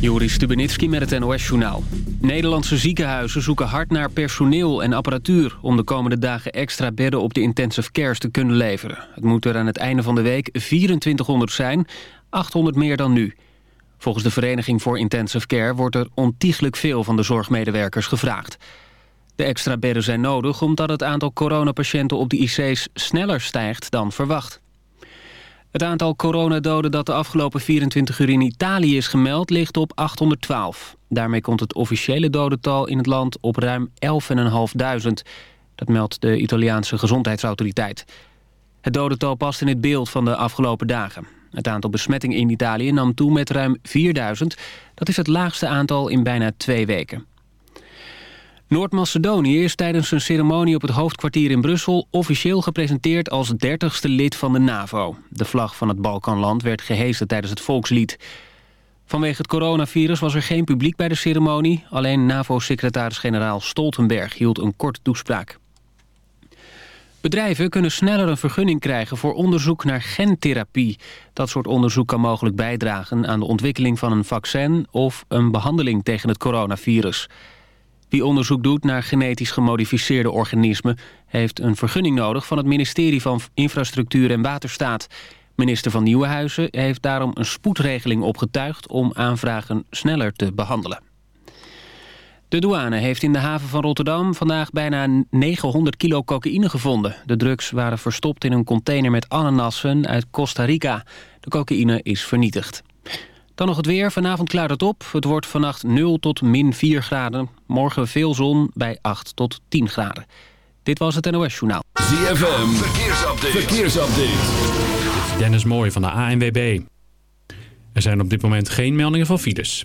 Joris Stubenitski met het NOS-journaal. Nederlandse ziekenhuizen zoeken hard naar personeel en apparatuur... om de komende dagen extra bedden op de intensive cares te kunnen leveren. Het moet er aan het einde van de week 2400 zijn, 800 meer dan nu. Volgens de Vereniging voor Intensive Care wordt er ontiegelijk veel van de zorgmedewerkers gevraagd. De extra bedden zijn nodig omdat het aantal coronapatiënten op de IC's sneller stijgt dan verwacht. Het aantal coronadoden dat de afgelopen 24 uur in Italië is gemeld ligt op 812. Daarmee komt het officiële dodental in het land op ruim 11.500. Dat meldt de Italiaanse gezondheidsautoriteit. Het dodental past in het beeld van de afgelopen dagen. Het aantal besmettingen in Italië nam toe met ruim 4000. Dat is het laagste aantal in bijna twee weken. Noord-Macedonië is tijdens een ceremonie op het hoofdkwartier in Brussel... officieel gepresenteerd als dertigste lid van de NAVO. De vlag van het Balkanland werd gehezen tijdens het volkslied. Vanwege het coronavirus was er geen publiek bij de ceremonie. Alleen NAVO-secretaris-generaal Stoltenberg hield een korte toespraak. Bedrijven kunnen sneller een vergunning krijgen voor onderzoek naar gentherapie. Dat soort onderzoek kan mogelijk bijdragen aan de ontwikkeling van een vaccin... of een behandeling tegen het coronavirus. Wie onderzoek doet naar genetisch gemodificeerde organismen... heeft een vergunning nodig van het ministerie van Infrastructuur en Waterstaat. Minister van Nieuwenhuizen heeft daarom een spoedregeling opgetuigd... om aanvragen sneller te behandelen. De douane heeft in de haven van Rotterdam vandaag bijna 900 kilo cocaïne gevonden. De drugs waren verstopt in een container met ananassen uit Costa Rica. De cocaïne is vernietigd. Dan nog het weer. Vanavond klaart het op. Het wordt vannacht 0 tot min 4 graden. Morgen veel zon bij 8 tot 10 graden. Dit was het NOS Journaal. ZFM, verkeersupdate. verkeersupdate. Dennis Mooij van de ANWB. Er zijn op dit moment geen meldingen van files.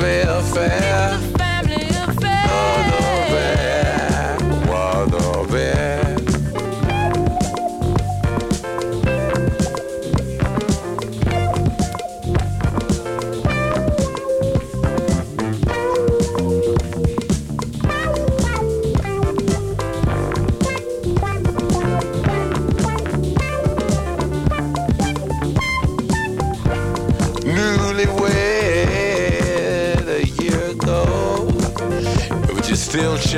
me fair.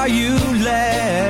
are you left?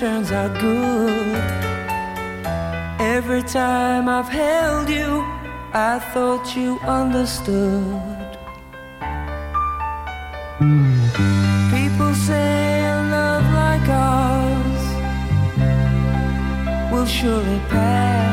turns out good. Every time I've held you, I thought you understood. People say a love like ours will surely pass.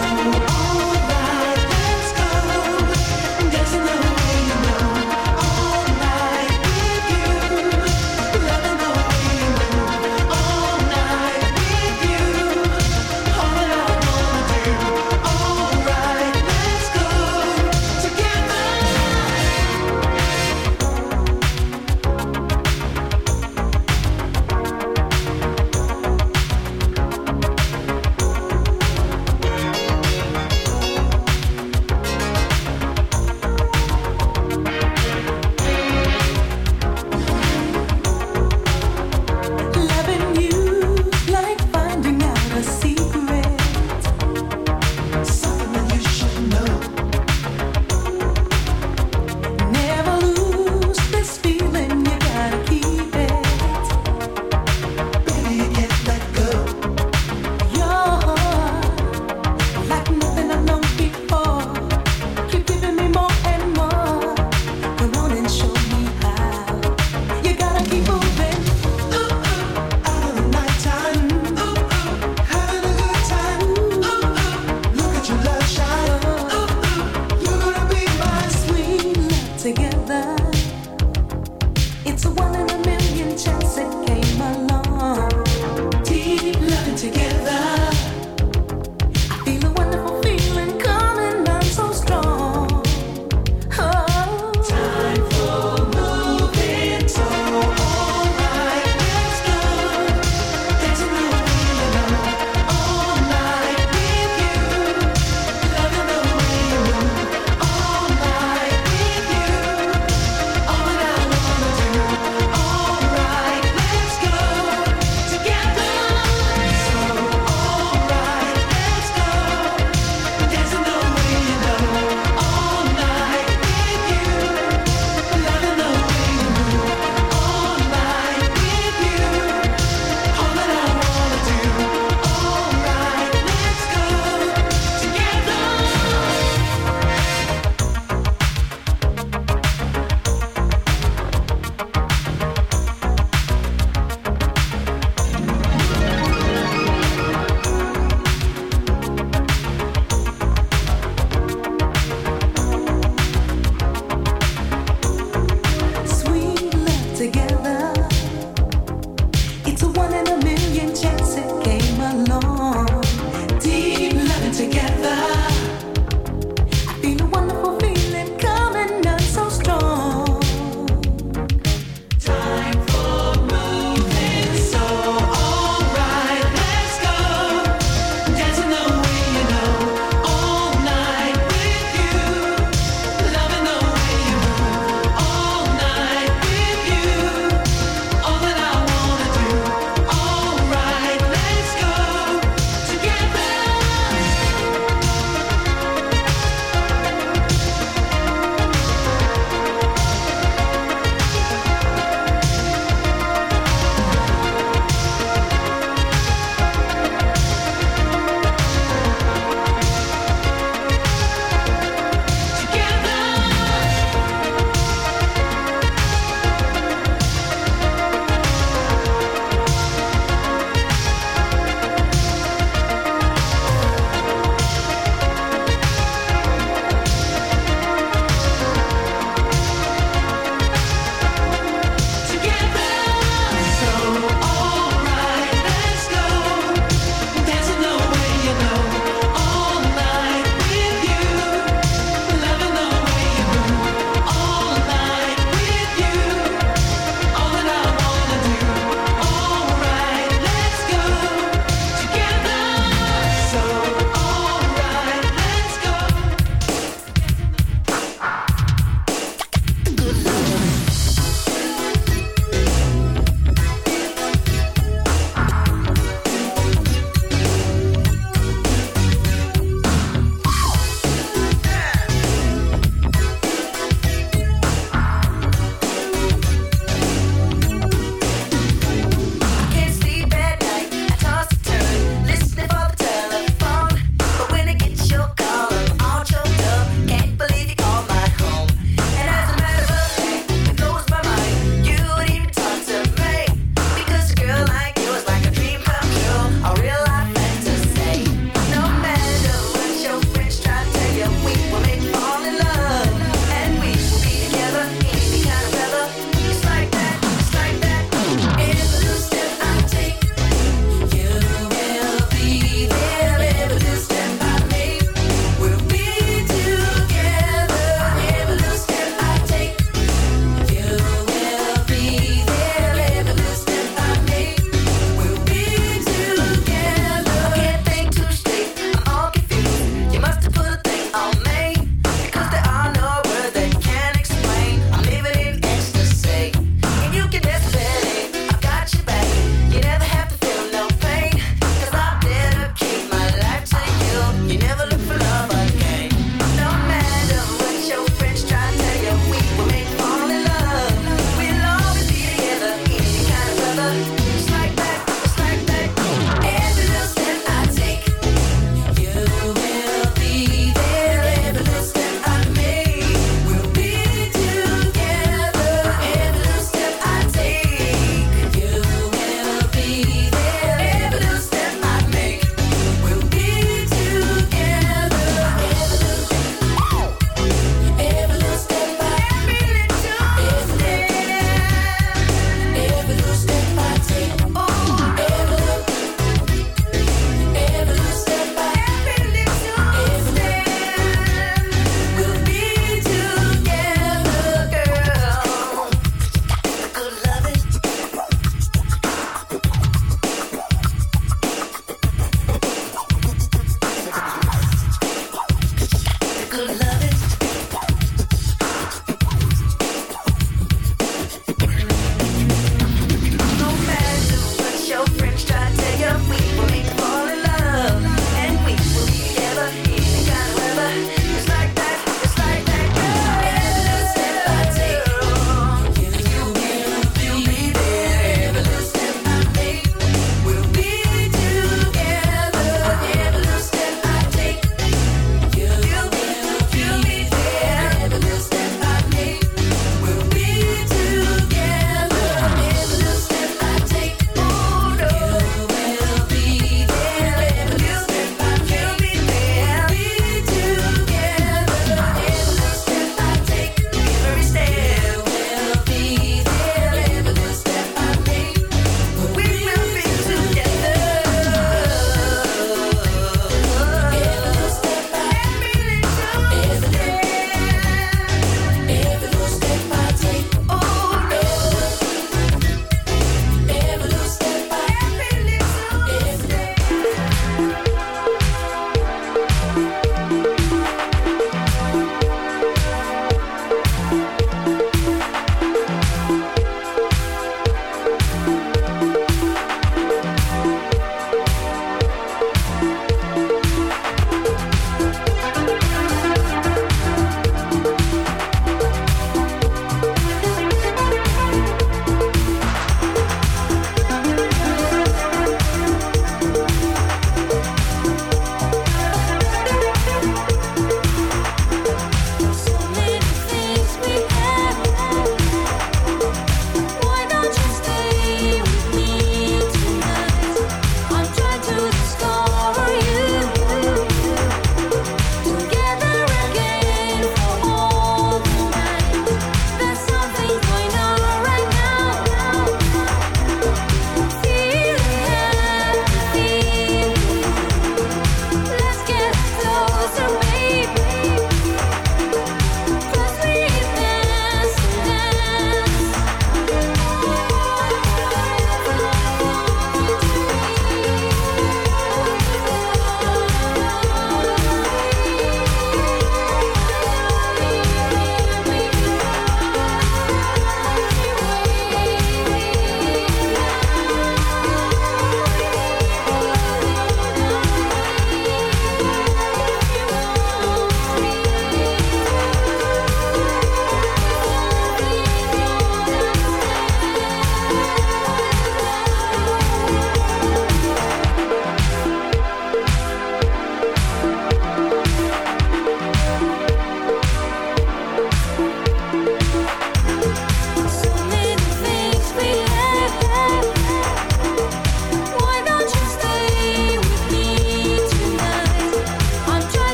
Thank you.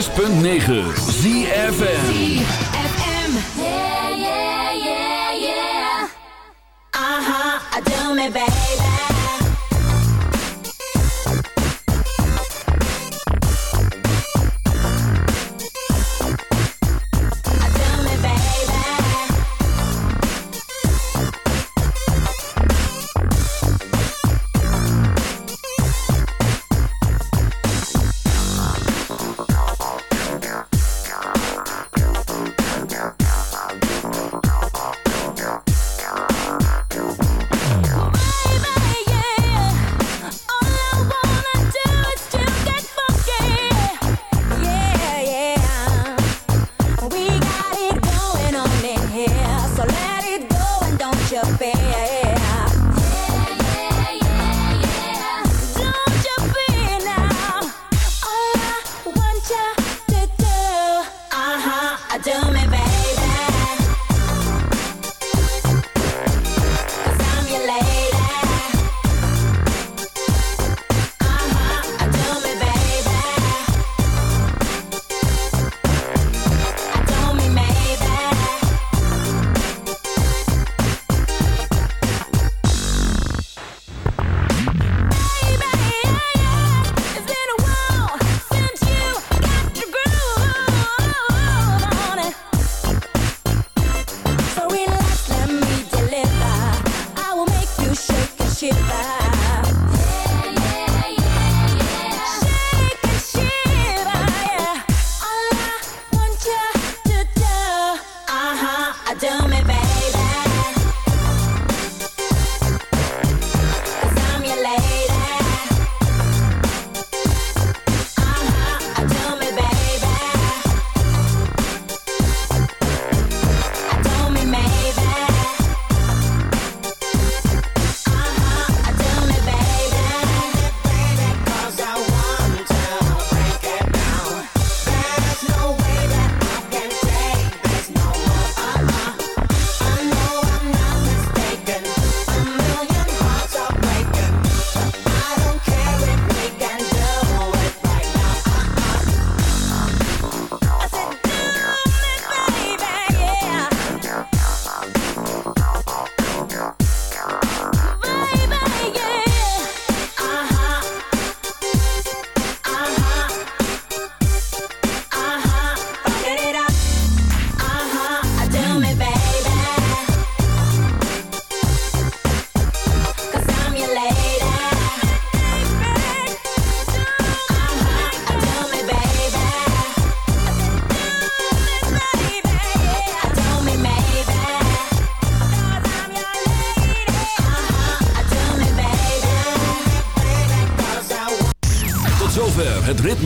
106.9 ZFN